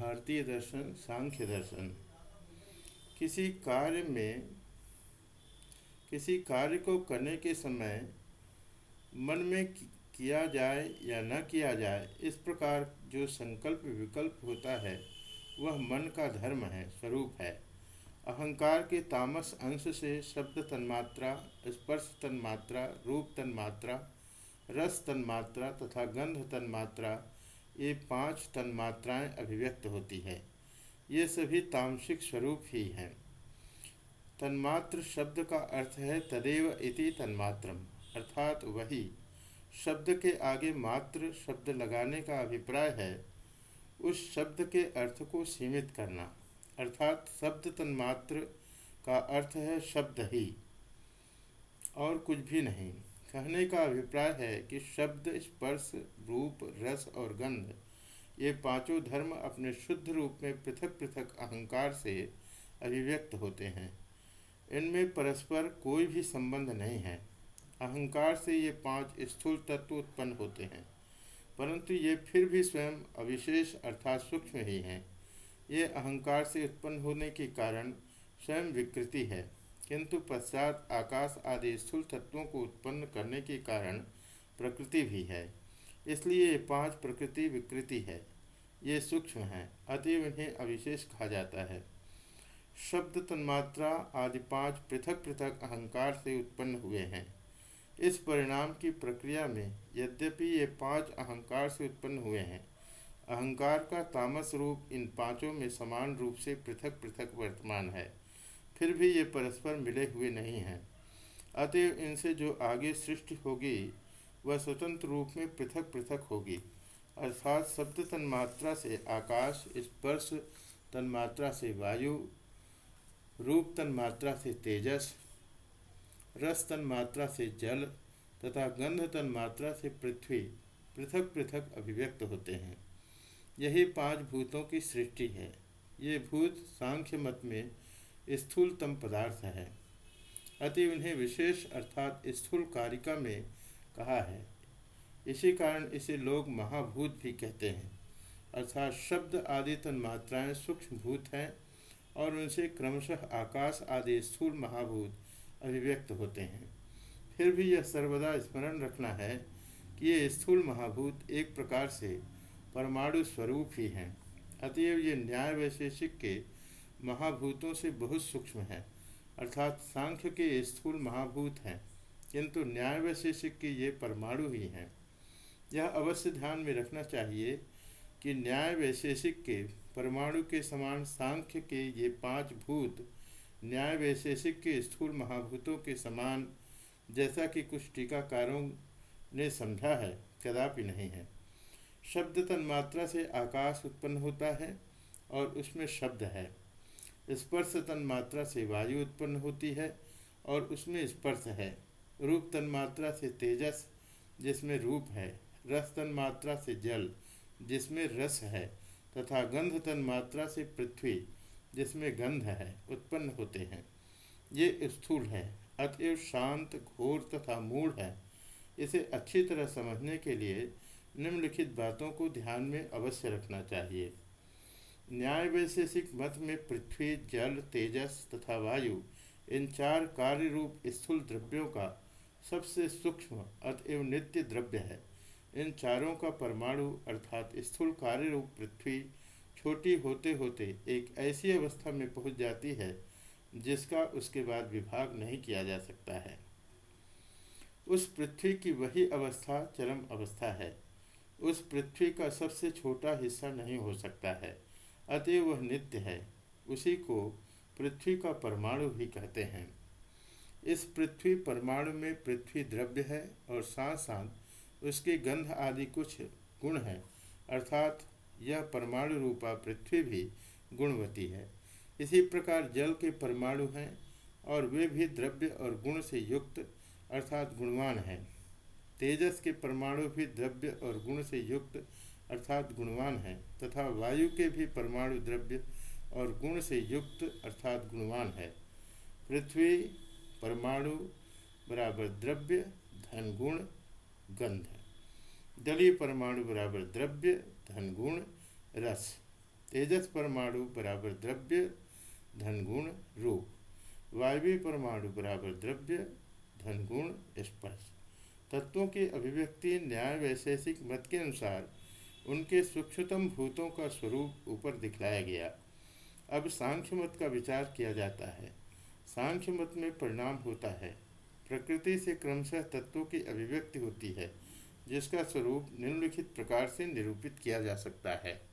भारतीय दर्शन, सांख्य दर्शन। किसी कार्य में, किसी कार्य को करने के समय मन में किया जाए या न किया जाए, इस प्रकार जो संकल्प विकल्प होता है, वह मन का धर्म है, स्वरूप है। अहंकार के तामस अंश से शब्द तन्मात्रा, स्पर्श तन्मात्रा, रूप तन्मात्रा, रस तन्मात्रा तथा गंध तन्मात्रा ये पाँच तन्मात्राएँ अभिव्यक्त होती है। ये सभी तामसिक स्वरूप ही हैं। तन्मात्र शब्द का अर्थ है तदेव इति तन्मात्रम, अर्थात वही। शब्द के आगे मात्र शब्द लगाने का अभिप्राय है। उस शब्द के अर्थ को सीमित करना, अर्थात शब्द तन्मात्र का अर्थ है शब्द ही, और कुछ भी नहीं। कहने का अभिप्राय है कि शब्द, स्पर्श, रूप, रस और गंध, ये पाँचों धर्म अपने शुद्ध रूप में पृथक पृथक अहंकार से अभिव्यक्त होते हैं। इनमें परस्पर कोई भी संबंध नहीं है। अहंकार से ये पाँच स्थूल तत्व उत्पन्न होते हैं, परंतु ये फिर भी स्वयं अविशेष अर्थात सूक्ष्म ही हैं। ये अहंकार से उत्पन्न होने के कारण स्वयं विकृति है। किंतु पश्चात आकाश आदि स्थूल तत्वों को उत्पन्न करने के कारण प्रकृति भी है। इसलिए ये पाँच प्रकृति विकृति है। ये सूक्ष्म है, अतएव इन्हें अविशेष कहा जाता है। शब्द तन्मात्रा आदि पाँच पृथक पृथक अहंकार से उत्पन्न हुए हैं। इस परिणाम की प्रक्रिया में यद्यपि ये पाँच अहंकार से उत्पन्न हुए हैं, अहंकार का तामस रूप इन पाँचों में समान रूप से पृथक पृथक वर्तमान है। फिर भी ये परस्पर मिले हुए नहीं हैं। अतएव इनसे जो आगे सृष्टि होगी, वह स्वतंत्र रूप में पृथक पृथक होगी। अर्थात शब्द तन्मात्रा से आकाश, स्पर्श तन्मात्रा से वायु, रूप तन्मात्रा से तेजस, रस तन्मात्रा से जल तथा गंध तन्मात्रा से पृथ्वी पृथक पृथक अभिव्यक्त होते हैं। यही पाँच भूतों की सृष्टि है। ये भूत सांख्य मत में स्थूलतम पदार्थ है। अति उन्हें विशेष अर्थात स्थूल कारिका में कहा है। इसी कारण इसे लोग महाभूत भी कहते हैं। अर्थात शब्द आदि तन्मात्राएँ सूक्ष्म भूत हैं और उनसे क्रमशः आकाश आदि स्थूल महाभूत अभिव्यक्त होते हैं। फिर भी यह सर्वदा स्मरण रखना है कि ये स्थूल महाभूत एक प्रकार से परमाणु स्वरूप ही हैं। अतएव ये न्याय वैशेषिक के महाभूतों से बहुत सूक्ष्म है, अर्थात सांख्य के स्थूल महाभूत हैं, किंतु न्याय वैशेषिक के ये परमाणु ही हैं। यह अवश्य ध्यान में रखना चाहिए कि न्याय वैशेषिक के परमाणु के समान सांख्य के ये पाँच भूत न्याय वैशेषिक के स्थूल महाभूतों के समान, जैसा कि कुछ टीकाकारों ने समझा है, कदापि नहीं है। शब्द तन्मात्रा से आकाश उत्पन्न होता है और उसमें शब्द है। स्पर्श तन मात्रा से वायु उत्पन्न होती है और उसमें स्पर्श है। रूप तन मात्रा से तेजस, जिसमें रूप है। रस तन मात्रा से जल, जिसमें रस है। तथा गंध तन मात्रा से पृथ्वी, जिसमें गंध है, उत्पन्न होते हैं। ये स्थूल है। अतएव शांत, घोर तथा मूढ़ है। इसे अच्छी तरह समझने के लिए निम्नलिखित बातों को ध्यान में अवश्य रखना चाहिए। न्याय वैशेषिक मत में पृथ्वी, जल, तेजस तथा वायु, इन चार कार्य रूप स्थूल द्रव्यों का सबसे सूक्ष्म अतएव नित्य द्रव्य है। इन चारों का परमाणु अर्थात स्थूल कार्य रूप पृथ्वी छोटी होते होते एक ऐसी अवस्था में पहुँच जाती है, जिसका उसके बाद विभाग नहीं किया जा सकता है। उस पृथ्वी की वही अवस्था चरम अवस्था है। उस पृथ्वी का सबसे छोटा हिस्सा नहीं हो सकता है। अतएव वह नित्य है। उसी को पृथ्वी का परमाणु भी कहते हैं। इस पृथ्वी परमाणु में पृथ्वी द्रव्य है और साथ साथ उसके गंध आदि कुछ गुण है। अर्थात यह परमाणु रूपा पृथ्वी भी गुणवती है। इसी प्रकार जल के परमाणु हैं और वे भी द्रव्य और गुण से युक्त अर्थात गुणवान हैं। तेजस के परमाणु भी द्रव्य और गुण से युक्त अर्थात गुणवान है, तथा वायु के भी परमाणु द्रव्य और गुण से युक्त अर्थात गुणवान है। पृथ्वी परमाणु बराबर द्रव्य, धन गुण, गंध। जलीय परमाणु बराबर द्रव्य, धन गुण, रस। तेजस परमाणु बराबर द्रव्य, धन गुण, रूप। वायवी परमाणु बराबर द्रव्य, धन गुण, स्पर्श। तत्वों की अभिव्यक्ति न्याय वैशेषिक मत के अनुसार उनके सूक्ष्मतम भूतों का स्वरूप ऊपर दिखलाया गया। अब सांख्य मत का विचार किया जाता है। सांख्य मत में परिणाम होता है। प्रकृति से क्रमशः तत्वों की अभिव्यक्ति होती है, जिसका स्वरूप निम्नलिखित प्रकार से निरूपित किया जा सकता है।